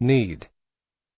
need.